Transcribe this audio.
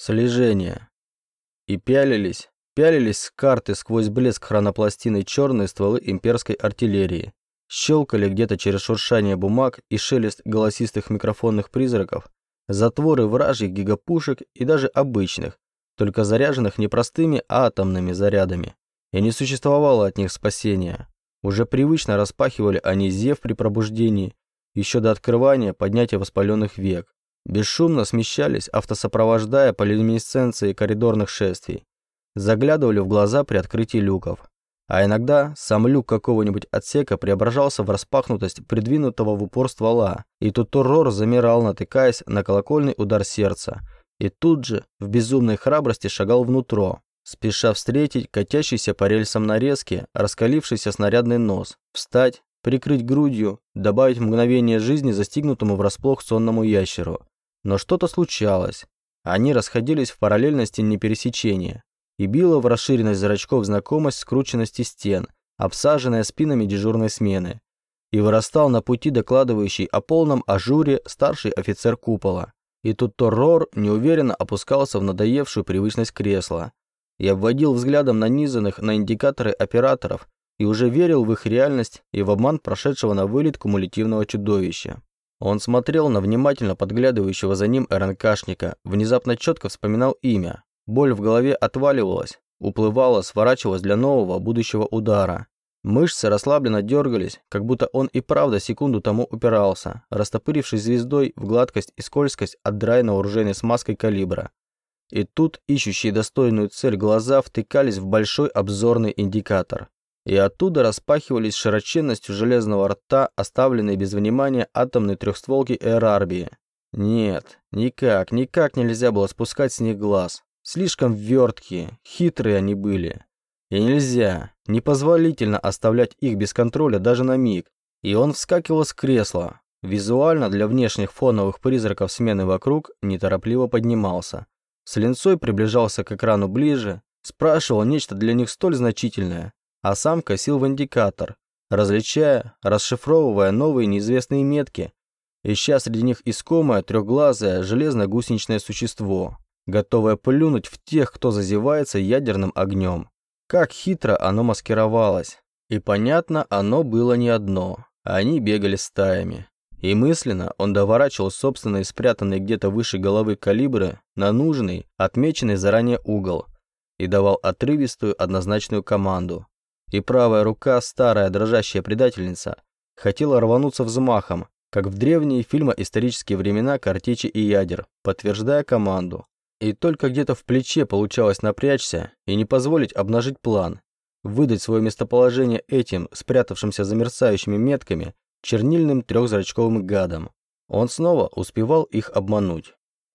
Слежение. И пялились, пялились с карты сквозь блеск хронопластины черные стволы имперской артиллерии. Щелкали где-то через шуршание бумаг и шелест голосистых микрофонных призраков, затворы вражьих гигапушек и даже обычных, только заряженных не простыми, а атомными зарядами. И не существовало от них спасения. Уже привычно распахивали они зев при пробуждении, еще до открывания поднятия воспаленных век. Бесшумно смещались, автосопровождая по люминесценции коридорных шествий. Заглядывали в глаза при открытии люков. А иногда сам люк какого-нибудь отсека преображался в распахнутость придвинутого в упор ствола, и тут Туррор замирал, натыкаясь на колокольный удар сердца, и тут же в безумной храбрости шагал внутрь, спеша встретить катящийся по рельсам нарезки, раскалившийся снарядный нос, встать, прикрыть грудью, добавить мгновение жизни застигнутому врасплох сонному ящеру. Но что-то случалось. Они расходились в параллельности непересечения, и била в расширенность зрачков знакомость скрученности стен, обсаженная спинами дежурной смены. И вырастал на пути докладывающий о полном ажуре старший офицер купола. И тут Торрор неуверенно опускался в надоевшую привычность кресла, и обводил взглядом нанизанных на индикаторы операторов и уже верил в их реальность и в обман прошедшего на вылет кумулятивного чудовища. Он смотрел на внимательно подглядывающего за ним РНКшника, внезапно четко вспоминал имя. Боль в голове отваливалась, уплывала, сворачивалась для нового будущего удара. Мышцы расслабленно дергались, как будто он и правда секунду тому упирался, растопырившись звездой в гладкость и скользкость от драйна оружейной смазкой калибра. И тут ищущие достойную цель глаза втыкались в большой обзорный индикатор. И оттуда распахивались широченностью железного рта, оставленные без внимания атомные трехстволки Эрарбии. Нет, никак, никак нельзя было спускать с них глаз. Слишком верткие, хитрые они были. И нельзя, непозволительно оставлять их без контроля даже на миг. И он вскакивал с кресла. Визуально для внешних фоновых призраков смены вокруг неторопливо поднимался. С линцой приближался к экрану ближе, спрашивал нечто для них столь значительное, а сам косил в индикатор, различая, расшифровывая новые неизвестные метки, ища среди них искомое трехглазое железно-гусеничное существо, готовое плюнуть в тех, кто зазевается ядерным огнем. Как хитро оно маскировалось. И понятно, оно было не одно, они бегали стаями. И мысленно он доворачивал собственные спрятанные где-то выше головы калибры на нужный, отмеченный заранее угол и давал отрывистую однозначную команду. И правая рука, старая дрожащая предательница, хотела рвануться взмахом, как в древние фильмо-исторические времена картечи и ядер, подтверждая команду. И только где-то в плече получалось напрячься и не позволить обнажить план, выдать свое местоположение этим, спрятавшимся за мерцающими метками, чернильным трехзрачковым гадом. Он снова успевал их обмануть.